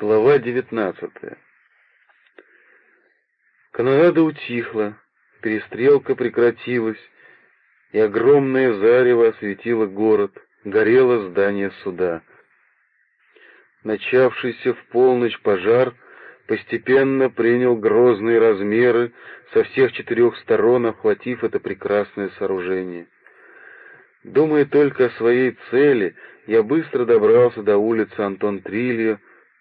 Глава девятнадцатая. Канонада утихла, перестрелка прекратилась, и огромное зарево осветило город, горело здание суда. Начавшийся в полночь пожар постепенно принял грозные размеры со всех четырех сторон, охватив это прекрасное сооружение. Думая только о своей цели, я быстро добрался до улицы Антон Трильо,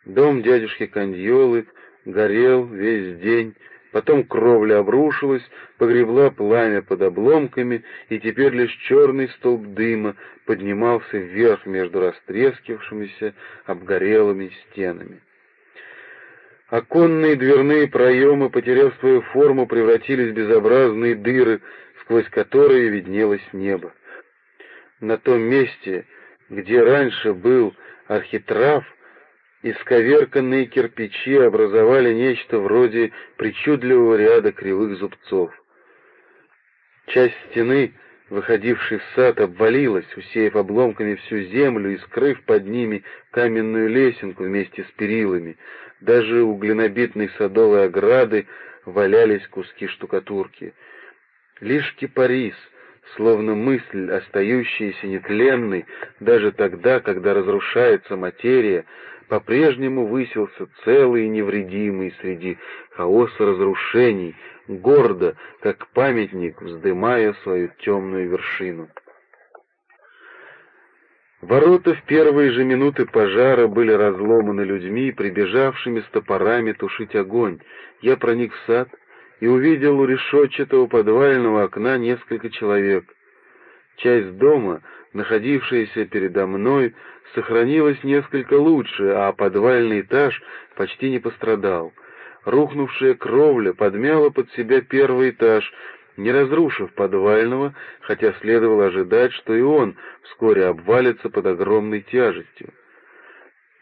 Дом дядюшки Кандьолы горел весь день, потом кровля обрушилась, погребла пламя под обломками, и теперь лишь черный столб дыма поднимался вверх между растрескившимися обгорелыми стенами. Оконные дверные проемы, потеряв свою форму, превратились в безобразные дыры, сквозь которые виднелось небо. На том месте, где раньше был архитрав, Исковерканные кирпичи образовали нечто вроде причудливого ряда кривых зубцов. Часть стены, выходившей в сад, обвалилась, усеяв обломками всю землю и скрыв под ними каменную лесенку вместе с перилами. Даже у глинобитной садовой ограды валялись куски штукатурки. Лишь кипарис — словно мысль, остающаяся нетленной даже тогда, когда разрушается материя, по-прежнему высился целый и невредимый среди хаоса разрушений, гордо, как памятник, вздымая свою темную вершину. Ворота в первые же минуты пожара были разломаны людьми, прибежавшими с топорами тушить огонь. Я проник в сад и увидел у решетчатого подвального окна несколько человек. Часть дома, находившаяся передо мной, сохранилась несколько лучше, а подвальный этаж почти не пострадал. Рухнувшая кровля подмяла под себя первый этаж, не разрушив подвального, хотя следовало ожидать, что и он вскоре обвалится под огромной тяжестью.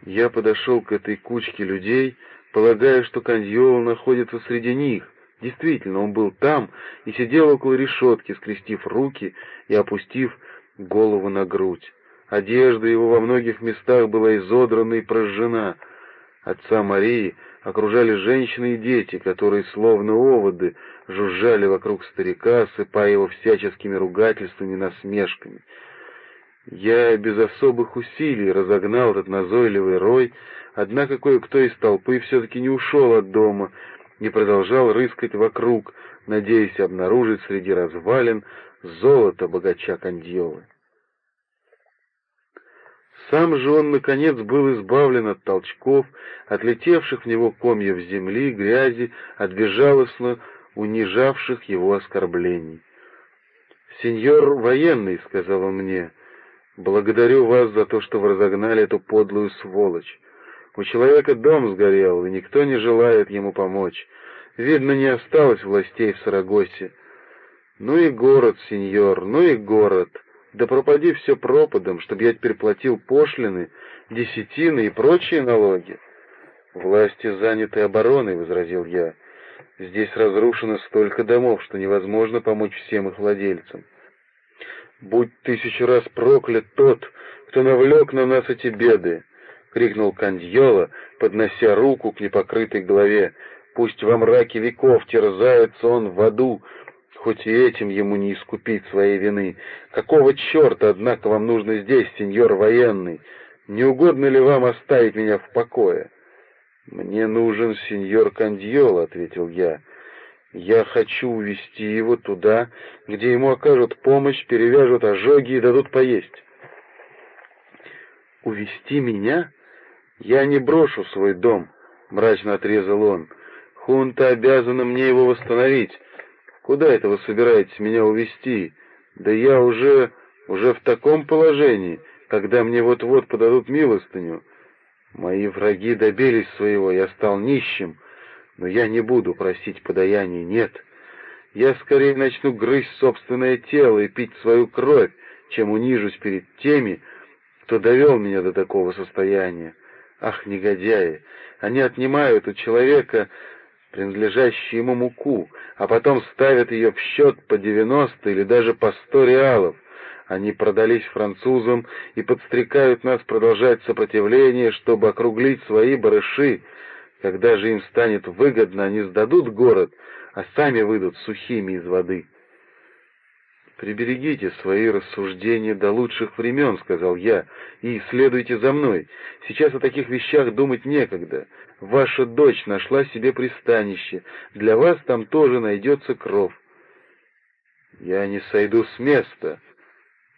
Я подошел к этой кучке людей, полагая, что Каньола находится среди них, Действительно, он был там и сидел около решетки, скрестив руки и опустив голову на грудь. Одежда его во многих местах была изодрана и прожжена. Отца Марии окружали женщины и дети, которые, словно оводы, жужжали вокруг старика, осыпая его всяческими ругательствами и насмешками. Я без особых усилий разогнал этот назойливый рой, однако кое-кто из толпы все-таки не ушел от дома, и продолжал рыскать вокруг, надеясь обнаружить среди развалин золото богача Кандьолы. Сам же он, наконец, был избавлен от толчков, отлетевших в него комьев земли, грязи, от безжалостно унижавших его оскорблений. «Сеньор военный», — сказал он мне, — «благодарю вас за то, что вы разогнали эту подлую сволочь. У человека дом сгорел, и никто не желает ему помочь. Видно, не осталось властей в Сарагосе. Ну и город, сеньор, ну и город. Да пропади все пропадом, чтобы я теперь платил пошлины, десятины и прочие налоги. Власти заняты обороной, — возразил я. Здесь разрушено столько домов, что невозможно помочь всем их владельцам. Будь тысячу раз проклят тот, кто навлек на нас эти беды крикнул Кандьола, поднося руку к непокрытой голове. «Пусть во мраке веков терзается он в аду, хоть и этим ему не искупить своей вины. Какого черта, однако, вам нужно здесь, сеньор военный? Не угодно ли вам оставить меня в покое?» «Мне нужен сеньор Кандьола», — ответил я. «Я хочу увести его туда, где ему окажут помощь, перевяжут ожоги и дадут поесть». «Увести меня?» «Я не брошу свой дом», — мрачно отрезал он. «Хунта обязана мне его восстановить. Куда это вы собираетесь меня увести? Да я уже... уже в таком положении, когда мне вот-вот подадут милостыню. Мои враги добились своего, я стал нищим, но я не буду просить подаяния, нет. Я скорее начну грызть собственное тело и пить свою кровь, чем унижусь перед теми, кто довел меня до такого состояния. Ах, негодяи! Они отнимают у человека принадлежащую ему муку, а потом ставят ее в счет по девяносто или даже по сто реалов. Они продались французам и подстрекают нас продолжать сопротивление, чтобы округлить свои барыши. Когда же им станет выгодно, они сдадут город, а сами выйдут сухими из воды. «Приберегите свои рассуждения до лучших времен», — сказал я, — «и следуйте за мной. Сейчас о таких вещах думать некогда. Ваша дочь нашла себе пристанище. Для вас там тоже найдется кров». «Я не сойду с места.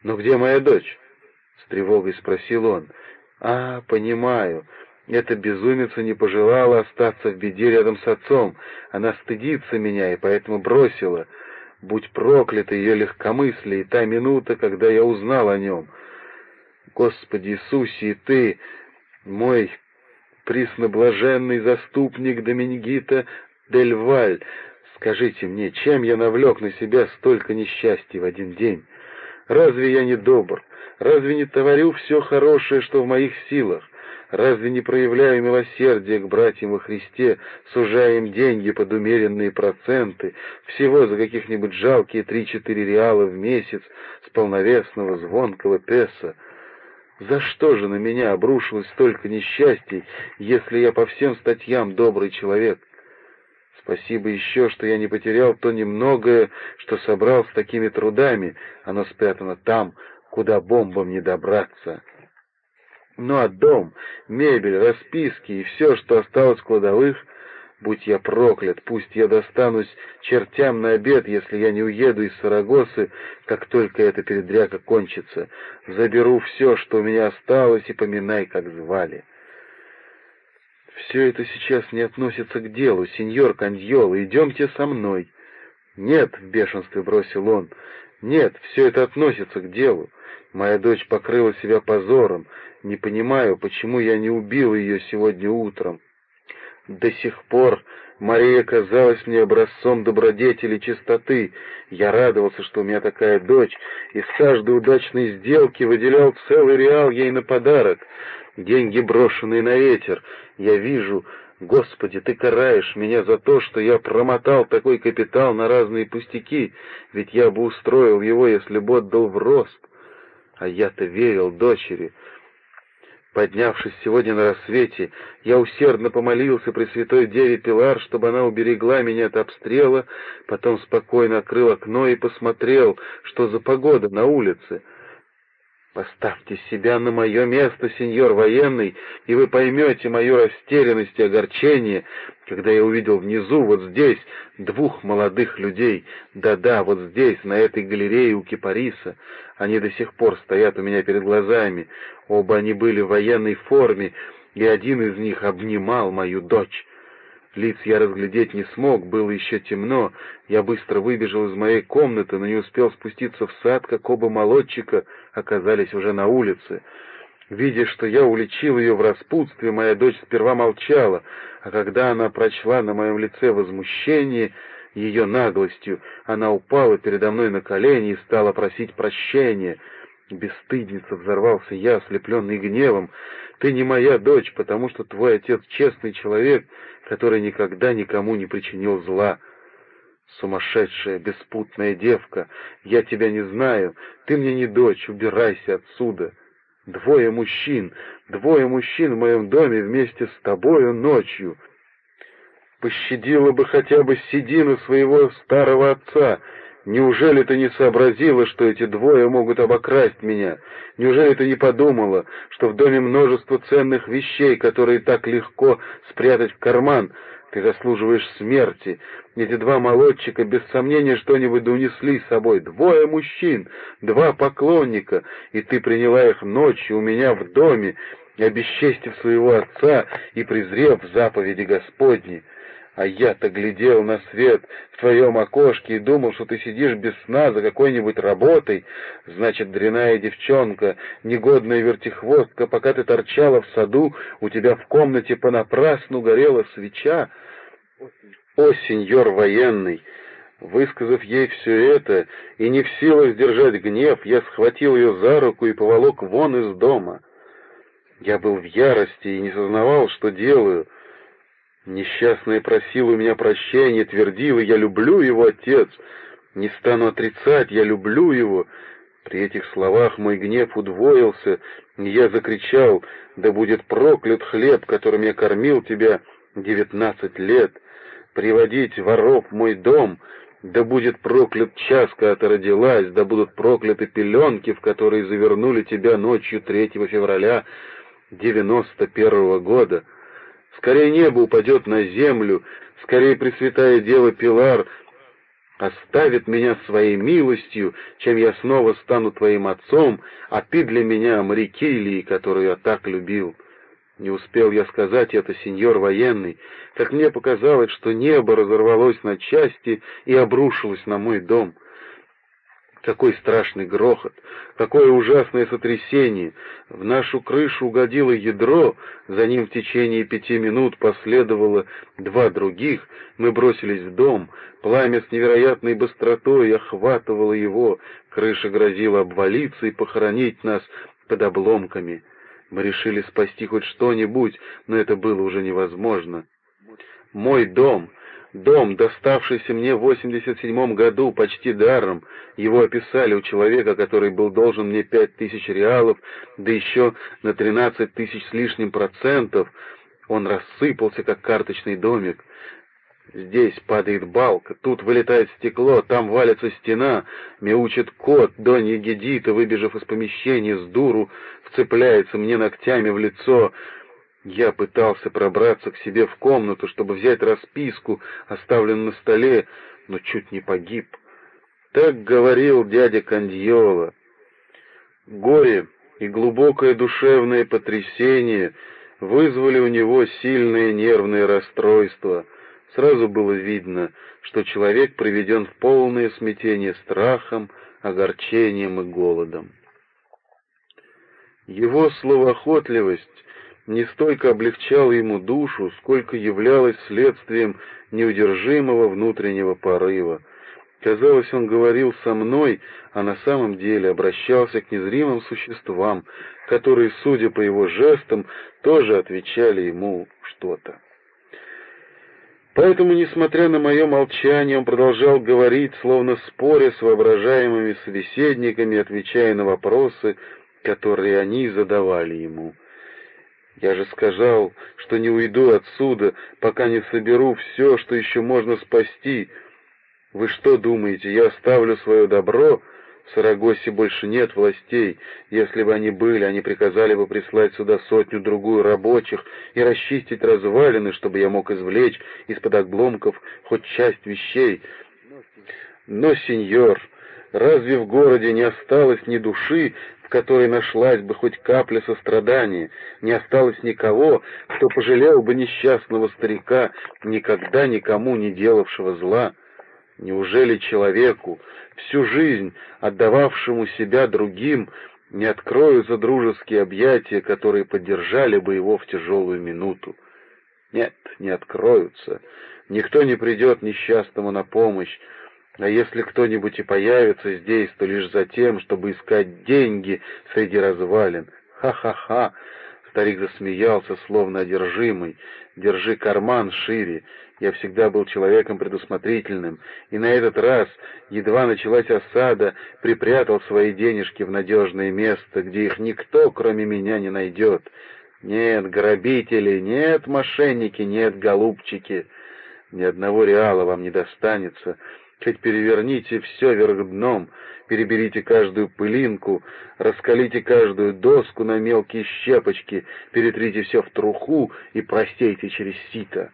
Но где моя дочь?» — с тревогой спросил он. «А, понимаю. Эта безумица не пожелала остаться в беде рядом с отцом. Она стыдится меня и поэтому бросила». Будь проклято ее легкомыслие и та минута, когда я узнал о нем. Господи Иисусе, и ты, мой присноблаженный заступник Домингита Дель Валь, скажите мне, чем я навлек на себя столько несчастья в один день? Разве я не добр? Разве не творю все хорошее, что в моих силах? Разве не проявляю милосердия к братьям во Христе, сужая им деньги под умеренные проценты, всего за каких-нибудь жалкие три-четыре реала в месяц с полновесного звонкого песа? За что же на меня обрушилось столько несчастий, если я по всем статьям добрый человек? Спасибо еще, что я не потерял то немногое, что собрал с такими трудами. Оно спрятано там, куда бомбам не добраться». Ну а дом, мебель, расписки и все, что осталось в кладовых, будь я проклят, пусть я достанусь чертям на обед, если я не уеду из Сарагосы, как только эта передряга кончится. Заберу все, что у меня осталось, и поминай, как звали. Все это сейчас не относится к делу, сеньор Каньола, идемте со мной. Нет, в бешенстве бросил он, нет, все это относится к делу. Моя дочь покрыла себя позором, не понимаю, почему я не убил ее сегодня утром. До сих пор Мария казалась мне образцом добродетели и чистоты. Я радовался, что у меня такая дочь, и с каждой удачной сделки выделял целый реал ей на подарок. Деньги, брошенные на ветер. Я вижу, Господи, Ты караешь меня за то, что я промотал такой капитал на разные пустяки, ведь я бы устроил его, если бы отдал в рост. А я-то верил дочери, Поднявшись сегодня на рассвете, я усердно помолился Пресвятой Деве Пилар, чтобы она уберегла меня от обстрела, потом спокойно открыл окно и посмотрел, что за погода на улице — Поставьте себя на мое место, сеньор военный, и вы поймете мою растерянность и огорчение, когда я увидел внизу, вот здесь, двух молодых людей. Да-да, вот здесь, на этой галерее у Кипариса. Они до сих пор стоят у меня перед глазами. Оба они были в военной форме, и один из них обнимал мою дочь. Лиц я разглядеть не смог, было еще темно. Я быстро выбежал из моей комнаты, но не успел спуститься в сад, как оба молодчика оказались уже на улице. Видя, что я уличил ее в распутстве, моя дочь сперва молчала, а когда она прочла на моем лице возмущение ее наглостью, она упала передо мной на колени и стала просить прощения. Бесстыдница взорвался я, ослепленный гневом. Ты не моя дочь, потому что твой отец честный человек, который никогда никому не причинил зла. Сумасшедшая, беспутная девка, я тебя не знаю, ты мне не дочь, убирайся отсюда. Двое мужчин, двое мужчин в моем доме вместе с тобою ночью. Пощадила бы хотя бы седину своего старого отца, Неужели ты не сообразила, что эти двое могут обокрасть меня? Неужели ты не подумала, что в доме множество ценных вещей, которые так легко спрятать в карман? Ты заслуживаешь смерти. Эти два молодчика без сомнения что-нибудь унесли с собой. Двое мужчин, два поклонника, и ты приняла их ночью у меня в доме, обесчестив своего отца и презрев заповеди Господни. А я-то глядел на свет в твоем окошке и думал, что ты сидишь без сна за какой-нибудь работой. Значит, дряная девчонка, негодная вертихвостка, пока ты торчала в саду, у тебя в комнате понапрасну горела свеча. О, сеньор военный! Высказав ей все это и не в силах сдержать гнев, я схватил ее за руку и поволок вон из дома. Я был в ярости и не сознавал, что делаю — Несчастная просила у меня прощения, твердила, я люблю его, отец. Не стану отрицать, я люблю его. При этих словах мой гнев удвоился, и я закричал, «Да будет проклят хлеб, которым я кормил тебя девятнадцать лет! Приводить воров в мой дом, да будет проклят час, когда ты родилась, да будут прокляты пеленки, в которые завернули тебя ночью 3 февраля девяносто первого года. Скорее небо упадет на землю, скорее Пресвятая Дева Пилар оставит меня своей милостью, чем я снова стану твоим отцом, а ты для меня Марикилии, которую я так любил. Не успел я сказать это, сеньор военный, как мне показалось, что небо разорвалось на части и обрушилось на мой дом. Какой страшный грохот, какое ужасное сотрясение! В нашу крышу угодило ядро, за ним в течение пяти минут последовало два других, мы бросились в дом, пламя с невероятной быстротой охватывало его, крыша грозила обвалиться и похоронить нас под обломками. Мы решили спасти хоть что-нибудь, но это было уже невозможно. Мой дом, дом, доставшийся мне в 87 году почти даром, его описали у человека, который был должен мне пять тысяч реалов, да еще на тринадцать тысяч с лишним процентов. Он рассыпался, как карточный домик. Здесь падает балка, тут вылетает стекло, там валится стена, мяучит кот, Донья Гедита, выбежав из помещения с дуру, вцепляется мне ногтями в лицо. Я пытался пробраться к себе в комнату, чтобы взять расписку, оставленную на столе, но чуть не погиб. Так говорил дядя Кандьола. Горе и глубокое душевное потрясение вызвали у него сильное нервное расстройство — Сразу было видно, что человек приведен в полное смятение страхом, огорчением и голодом. Его словоохотливость не столько облегчала ему душу, сколько являлась следствием неудержимого внутреннего порыва. Казалось, он говорил со мной, а на самом деле обращался к незримым существам, которые, судя по его жестам, тоже отвечали ему что-то. Поэтому, несмотря на мое молчание, он продолжал говорить, словно споря с воображаемыми собеседниками, отвечая на вопросы, которые они задавали ему. Я же сказал, что не уйду отсюда, пока не соберу все, что еще можно спасти. Вы что думаете, я оставлю свое добро в Сарагосе больше нет властей. Если бы они были, они приказали бы прислать сюда сотню-другую рабочих и расчистить развалины, чтобы я мог извлечь из-под обломков хоть часть вещей. Но, сеньор, разве в городе не осталось ни души, в которой нашлась бы хоть капля сострадания, не осталось никого, кто пожалел бы несчастного старика, никогда никому не делавшего зла? Неужели человеку, всю жизнь отдававшему себя другим, не откроются дружеские объятия, которые поддержали бы его в тяжелую минуту? Нет, не откроются. Никто не придет несчастному на помощь, а если кто-нибудь и появится здесь, то лишь за тем, чтобы искать деньги среди развалин. Ха-ха-ха! Старик засмеялся, словно одержимый. «Держи карман шире, я всегда был человеком предусмотрительным, и на этот раз, едва началась осада, припрятал свои денежки в надежное место, где их никто, кроме меня, не найдет. Нет, грабители, нет, мошенники, нет, голубчики. Ни одного реала вам не достанется. Хоть переверните все вверх дном, переберите каждую пылинку, раскалите каждую доску на мелкие щепочки, перетрите все в труху и простейте через сито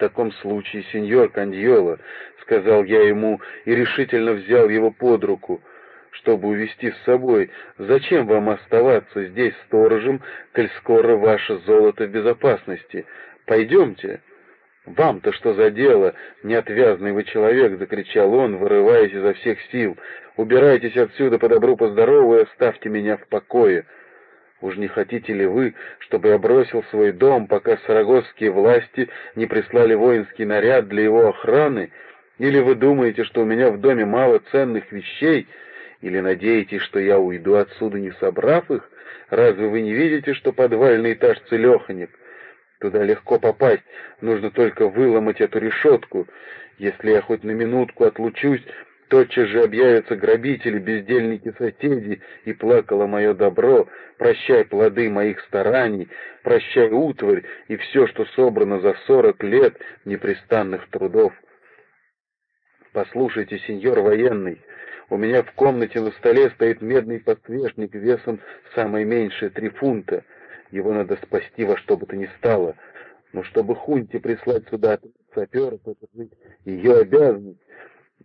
таком случае, сеньор Кандьола, — сказал я ему и решительно взял его под руку, чтобы увести с собой. Зачем вам оставаться здесь сторожем, коль скоро ваше золото в безопасности? Пойдемте. «Вам-то что за дело, неотвязный вы человек!» — закричал он, вырываясь изо всех сил. «Убирайтесь отсюда по добру, по здорову и оставьте меня в покое!» Уж не хотите ли вы, чтобы я бросил свой дом, пока сарагосские власти не прислали воинский наряд для его охраны? Или вы думаете, что у меня в доме мало ценных вещей? Или надеетесь, что я уйду отсюда, не собрав их? Разве вы не видите, что подвальный этаж целеханек? Туда легко попасть, нужно только выломать эту решетку. Если я хоть на минутку отлучусь, Тотчас же объявятся грабители, бездельники соседи, и плакало мое добро. Прощай плоды моих стараний, прощай утварь и все, что собрано за сорок лет непрестанных трудов. Послушайте, сеньор военный, у меня в комнате на столе стоит медный подсвечник весом самое меньшее три фунта. Его надо спасти во что бы то ни стало. Но чтобы Хунти прислать сюда саперов, это ведь ее обязанность.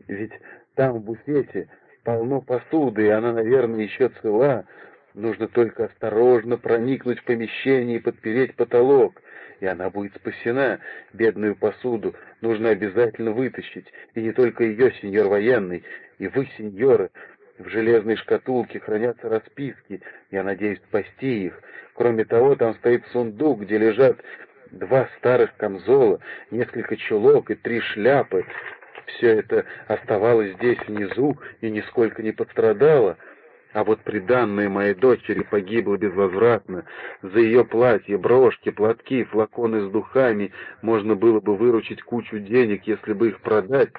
Ведь там в буфете полно посуды, и она, наверное, еще цела. Нужно только осторожно проникнуть в помещение и подпереть потолок, и она будет спасена. Бедную посуду нужно обязательно вытащить, и не только ее, сеньор военный, и вы, сеньоры. В железной шкатулке хранятся расписки, я надеюсь спасти их. Кроме того, там стоит сундук, где лежат два старых камзола, несколько чулок и три шляпы, все это оставалось здесь внизу и нисколько не пострадало, а вот приданное моей дочери погибло безвозвратно. За ее платье, брошки, платки, флаконы с духами можно было бы выручить кучу денег, если бы их продать,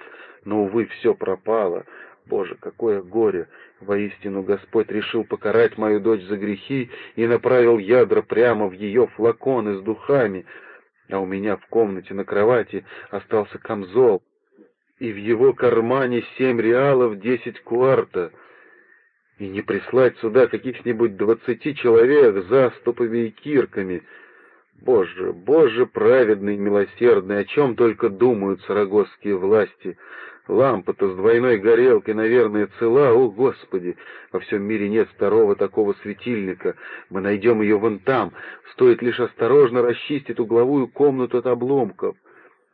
но, увы, все пропало. Боже, какое горе! Воистину Господь решил покарать мою дочь за грехи и направил ядра прямо в ее флаконы с духами, а у меня в комнате на кровати остался камзол, и в его кармане семь реалов десять куарта, и не прислать сюда каких-нибудь двадцати человек заступами и кирками. Боже, Боже праведный милосердный, о чем только думают сарагосские власти. Лампа-то с двойной горелкой, наверное, цела. О, Господи! Во всем мире нет второго такого светильника. Мы найдем ее вон там. Стоит лишь осторожно расчистить угловую комнату от обломков.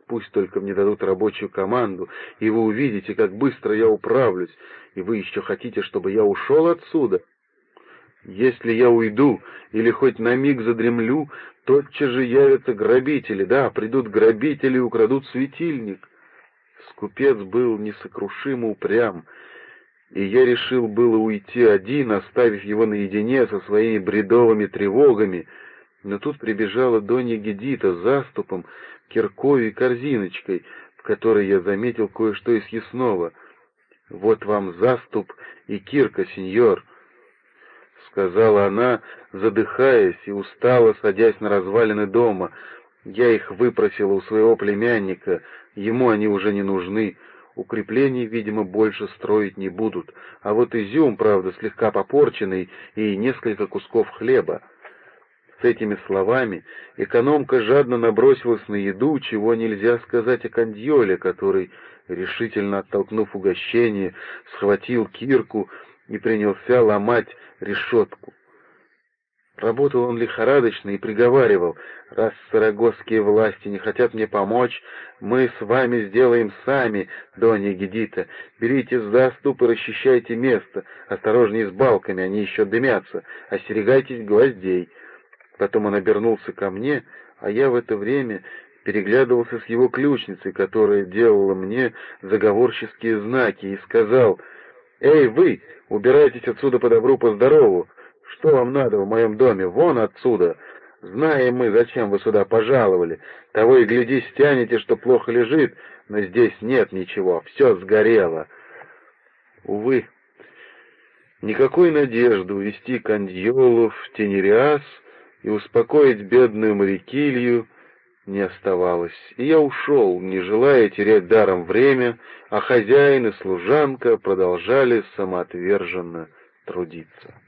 Пусть только мне дадут рабочую команду, и вы увидите, как быстро я управлюсь, и вы еще хотите, чтобы я ушел отсюда? Если я уйду или хоть на миг задремлю, тотчас же явятся грабители, да, придут грабители и украдут светильник. Скупец был несокрушимо упрям, и я решил было уйти один, оставив его наедине со своими бредовыми тревогами, но тут прибежала Донья Гедита с заступом, киркой и корзиночкой, в которой я заметил кое-что из ясного. «Вот вам заступ и кирка, сеньор», — сказала она, задыхаясь и устало садясь на развалины дома. «Я их выпросила у своего племянника, ему они уже не нужны». Укреплений, видимо, больше строить не будут, а вот изюм, правда, слегка попорченный и несколько кусков хлеба. С этими словами экономка жадно набросилась на еду, чего нельзя сказать о Кандьоле, который, решительно оттолкнув угощение, схватил кирку и принялся ломать решетку. Работал он лихорадочно и приговаривал, «Раз сарагосские власти не хотят мне помочь, мы с вами сделаем сами, Донья Гедита. Берите заступ и расчищайте место, осторожнее с балками, они еще дымятся, остерегайтесь гвоздей». Потом он обернулся ко мне, а я в это время переглядывался с его ключницей, которая делала мне заговорческие знаки, и сказал, «Эй, вы, убирайтесь отсюда по добру, по здорову! Что вам надо в моем доме? Вон отсюда! Знаем мы, зачем вы сюда пожаловали. Того и гляди, стянете, что плохо лежит, но здесь нет ничего, все сгорело». Увы, никакой надежды увести Кандьолу в Тенериас — и успокоить бедную Марикилью не оставалось, и я ушел, не желая терять даром время, а хозяин и служанка продолжали самоотверженно трудиться.